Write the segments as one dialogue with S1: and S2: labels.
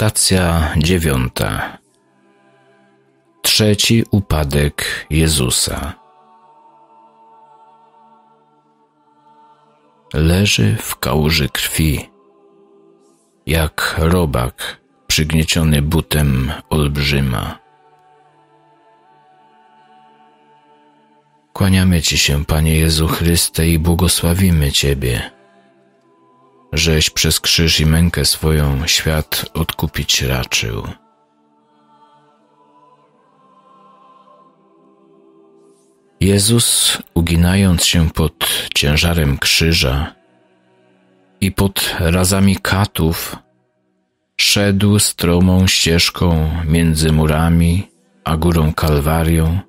S1: Meditacja dziewiąta. Trzeci upadek Jezusa. Leży w kałuży krwi, jak robak przygnieciony butem olbrzyma. Kłaniamy Ci się, Panie Jezu Chryste, i błogosławimy Ciebie żeś przez krzyż i mękę swoją świat odkupić raczył. Jezus, uginając się pod ciężarem krzyża i pod razami katów, szedł stromą ścieżką między murami a górą Kalwarią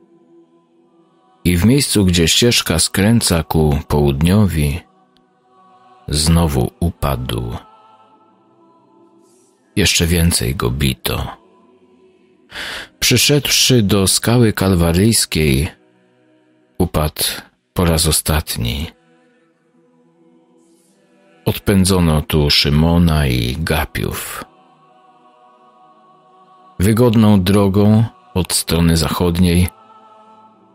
S1: i w miejscu, gdzie ścieżka skręca ku południowi, znowu upadł. Jeszcze więcej go bito. Przyszedłszy do skały kalwaryjskiej, upadł po raz ostatni. Odpędzono tu Szymona i Gapiów. Wygodną drogą od strony zachodniej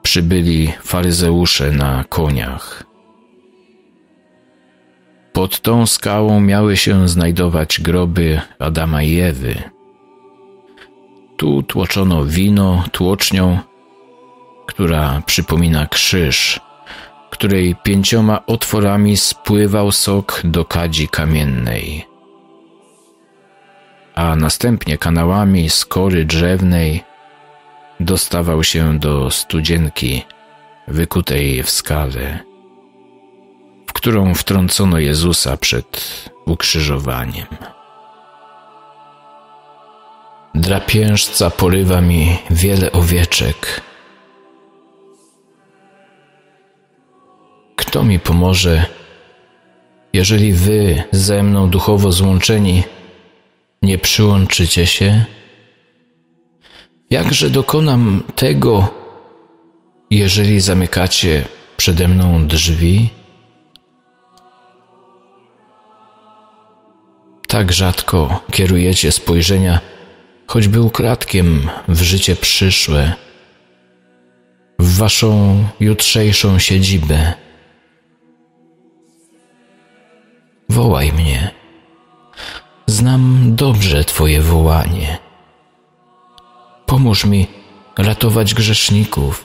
S1: przybyli faryzeusze na koniach. Pod tą skałą miały się znajdować groby Adama i Ewy. Tu tłoczono wino tłocznią, która przypomina krzyż, której pięcioma otworami spływał sok do kadzi kamiennej. A następnie kanałami z kory drzewnej dostawał się do studzienki wykutej w skale którą wtrącono Jezusa przed ukrzyżowaniem. Drapieżca porywa mi wiele owieczek. Kto mi pomoże, jeżeli wy ze mną duchowo złączeni nie przyłączycie się? Jakże dokonam tego, jeżeli zamykacie przede mną drzwi? Tak rzadko kierujecie spojrzenia, choćby ukradkiem w życie przyszłe, w waszą jutrzejszą siedzibę. Wołaj mnie. Znam dobrze Twoje wołanie. Pomóż mi ratować grzeszników.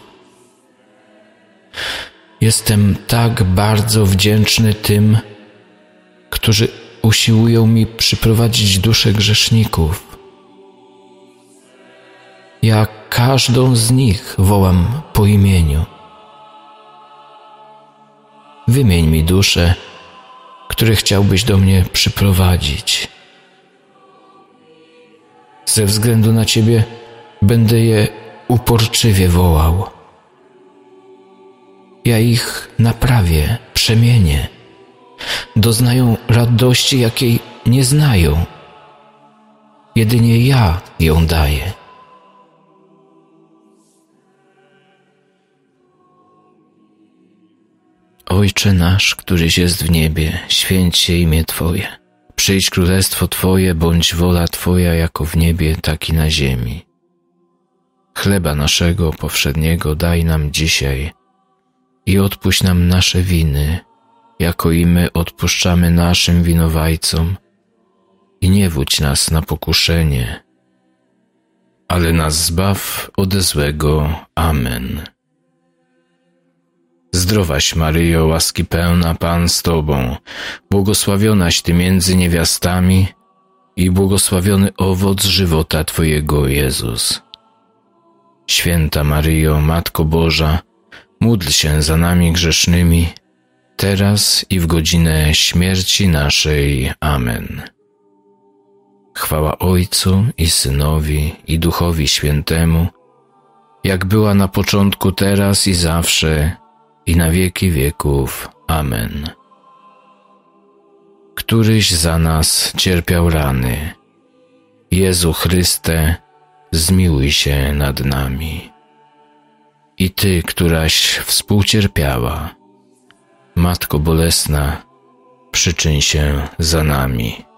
S1: Jestem tak bardzo wdzięczny tym, którzy usiłują mi przyprowadzić duszę grzeszników. Ja każdą z nich wołam po imieniu. Wymień mi dusze, które chciałbyś do mnie przyprowadzić. Ze względu na Ciebie będę je uporczywie wołał. Ja ich naprawię, przemienię doznają radości, jakiej nie znają. Jedynie ja ją daję. Ojcze nasz, któryś jest w niebie, święć się imię Twoje. Przyjdź królestwo Twoje, bądź wola Twoja jako w niebie, tak i na ziemi. Chleba naszego powszedniego daj nam dzisiaj i odpuść nam nasze winy, jako i my odpuszczamy naszym winowajcom i nie wódź nas na pokuszenie, ale nas zbaw ode złego. Amen. Zdrowaś Maryjo, łaski pełna Pan z Tobą, błogosławionaś Ty między niewiastami i błogosławiony owoc żywota Twojego Jezus. Święta Maryjo, Matko Boża, módl się za nami grzesznymi, teraz i w godzinę śmierci naszej. Amen. Chwała Ojcu i Synowi i Duchowi Świętemu, jak była na początku, teraz i zawsze, i na wieki wieków. Amen. Któryś za nas cierpiał rany. Jezu Chryste, zmiłuj się nad nami. I Ty, któraś współcierpiała, Matko Bolesna, przyczyń się za nami.